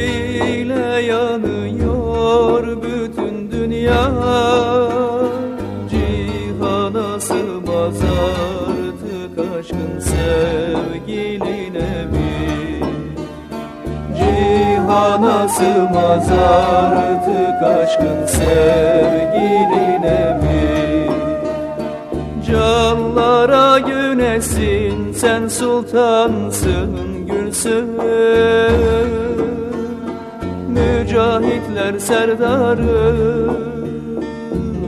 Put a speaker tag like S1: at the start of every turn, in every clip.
S1: Ateşiyle yanıyor bütün dünya. Cihana sığmaz artık aşkın sevgiline mi? Cihana sığmaz artık aşkın sevgiline mi? Canlara günesin sen sultansın gülsün Mücahitler serdarı.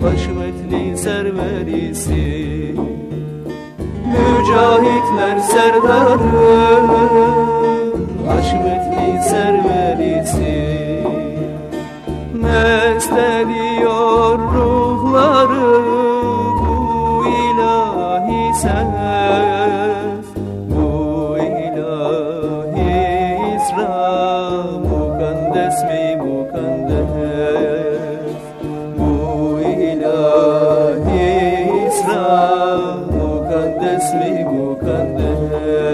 S1: Haşmetli serverisi. Mücahitler serdarı. Haşmetli serverisi. Mest ediyor ruhları bu ilahi ses mukaddes mi mukaddes Bu ilahi İsra mukaddes mi mukaddes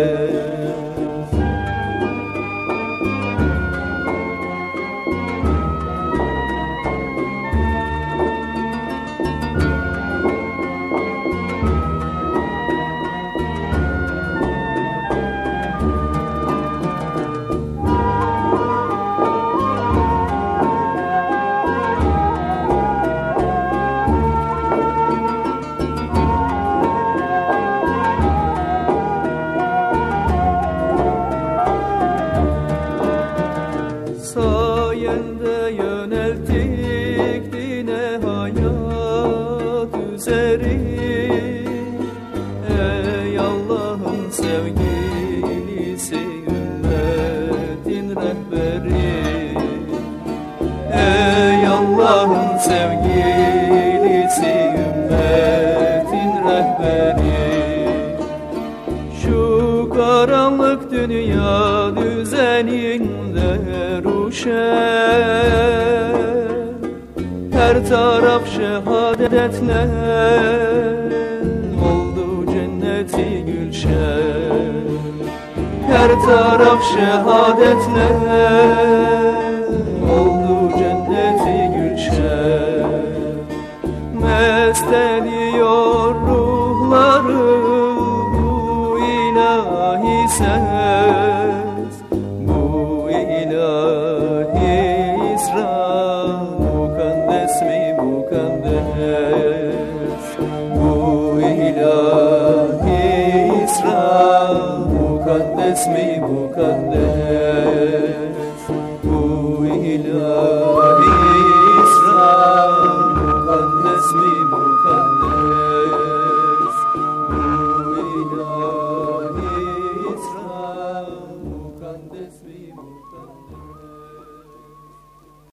S1: üzeri Ey Allah'ın sevgilisi ümmetin rehberi. Ey Allah'ın sevgilisi ümmetin rehberi. Şu karanlık dünya düzeninde ruşen taraf şehadetle oldu cenneti gülşen. Her taraf şehadetle resmi bukan